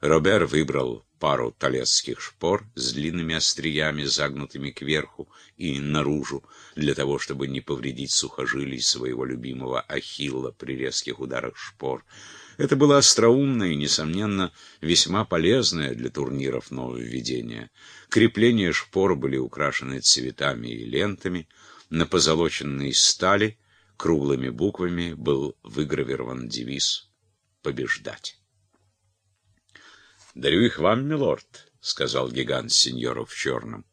Робер выбрал пару талецких шпор с длинными остриями, загнутыми кверху и наружу, для того, чтобы не повредить сухожилий своего любимого Ахилла при резких ударах шпор. Это было остроумное и, несомненно, весьма полезное для турниров нововведение. Крепления шпор были украшены цветами и лентами, на позолоченной стали круглыми буквами был выгравирован девиз «Побеждать». «Дарю их вам, милорд», — сказал гигант сеньору в черном.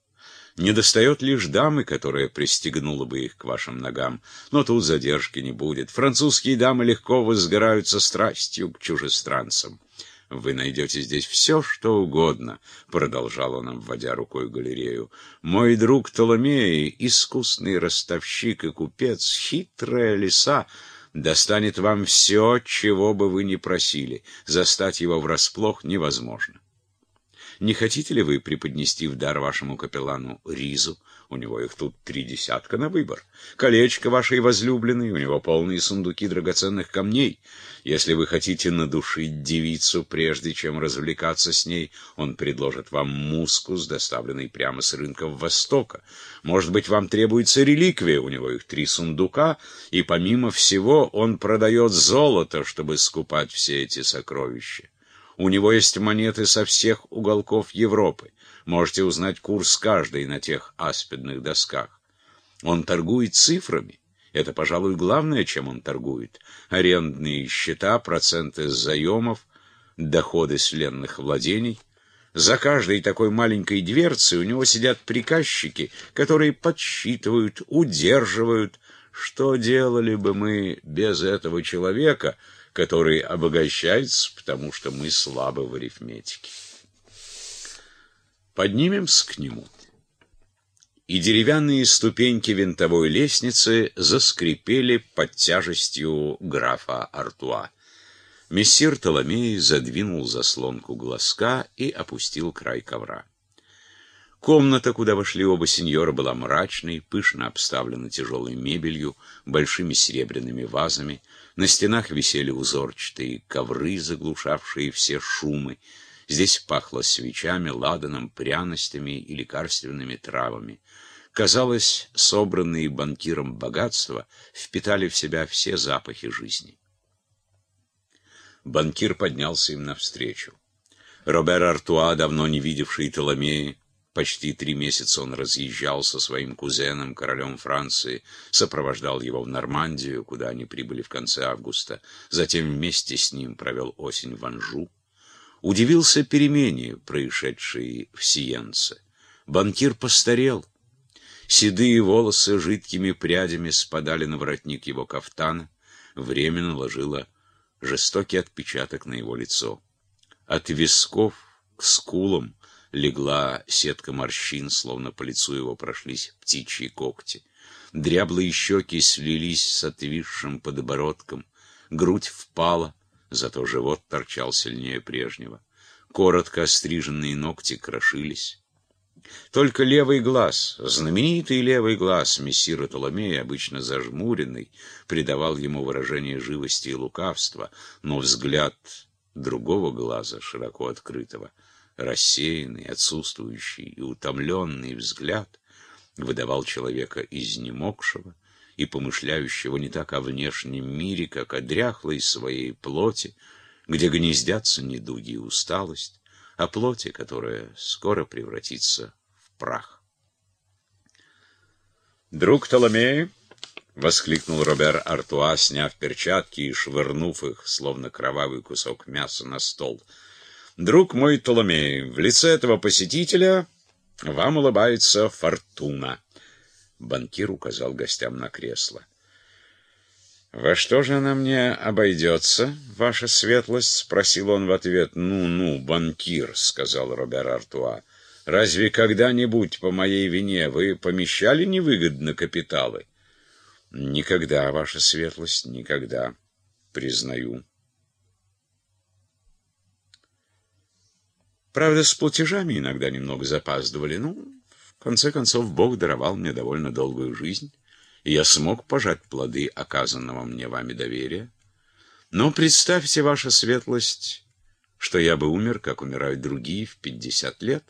«Не достает лишь дамы, которая пристегнула бы их к вашим ногам. Но тут задержки не будет. Французские дамы легко возгораются страстью к чужестранцам». «Вы найдете здесь все, что угодно», — продолжал он, обводя рукой галерею. «Мой друг Толомей, искусный ростовщик и купец, хитрая лиса, достанет вам все, чего бы вы ни просили. Застать его врасплох невозможно. Не хотите ли вы преподнести в дар вашему капеллану ризу? У него их тут три десятка на выбор. Колечко вашей возлюбленной, у него полные сундуки драгоценных камней. Если вы хотите надушить девицу, прежде чем развлекаться с ней, он предложит вам мускус, доставленный прямо с рынков Востока. Может быть, вам требуется реликвия, у него их три сундука, и помимо всего он продает золото, чтобы скупать все эти сокровища. У него есть монеты со всех уголков Европы. Можете узнать курс каждой на тех аспидных досках. Он торгует цифрами. Это, пожалуй, главное, чем он торгует. Арендные счета, проценты с заемов, доходы с ленных владений. За каждой такой маленькой дверцей у него сидят приказчики, которые подсчитывают, удерживают. Что делали бы мы без этого человека, который обогащается, потому что мы слабы в арифметике? Поднимемся к нему. И деревянные ступеньки винтовой лестницы заскрипели под тяжестью графа Артуа. Мессир Толомей задвинул заслонку глазка и опустил край ковра. Комната, куда вошли оба сеньора, была мрачной, пышно обставлена тяжелой мебелью, большими серебряными вазами. На стенах висели узорчатые ковры, заглушавшие все шумы. Здесь пахло свечами, ладаном, пряностями и лекарственными травами. Казалось, собранные банкиром богатства впитали в себя все запахи жизни. Банкир поднялся им навстречу. Робер Артуа, давно не видевший Толомея, почти три месяца он разъезжал со своим кузеном, королем Франции, сопровождал его в Нормандию, куда они прибыли в конце августа, затем вместе с ним провел осень в Анжу удивился перемене, происшедшей в Сиенце. Банкир постарел. Седые волосы жидкими прядями спадали на воротник его кафтана. Время наложило жестокий отпечаток на его лицо. От висков к скулам легла сетка морщин, словно по лицу его прошлись птичьи когти. Дряблые щеки слились с отвисшим подбородком, грудь впала, зато живот торчал сильнее прежнего. Коротко остриженные ногти крошились. Только левый глаз, знаменитый левый глаз мессира Толомея, обычно зажмуренный, придавал ему выражение живости и лукавства, но взгляд другого глаза, широко открытого, рассеянный, отсутствующий и утомленный взгляд, выдавал человека изнемогшего, и помышляющего не так о внешнем мире, как о дряхлой своей плоти, где гнездятся недуги и усталость, о плоти, которая скоро превратится в прах. «Друг Толомея!» — воскликнул Робер Артуа, сняв перчатки и швырнув их, словно кровавый кусок мяса на стол. «Друг мой Толомей, в лице этого посетителя вам улыбается фортуна». Банкир указал гостям на кресло. «Во что же она мне обойдется, ваша светлость?» — спросил он в ответ. «Ну-ну, банкир», — сказал Робер Артуа. «Разве когда-нибудь по моей вине вы помещали невыгодно капиталы?» «Никогда, ваша светлость, никогда, признаю». Правда, с платежами иногда немного запаздывали. Ну, конце концов, Бог даровал мне довольно долгую жизнь, и я смог пожать плоды оказанного мне вами доверия. Но представьте, ваша светлость, что я бы умер, как умирают другие, в пятьдесят лет.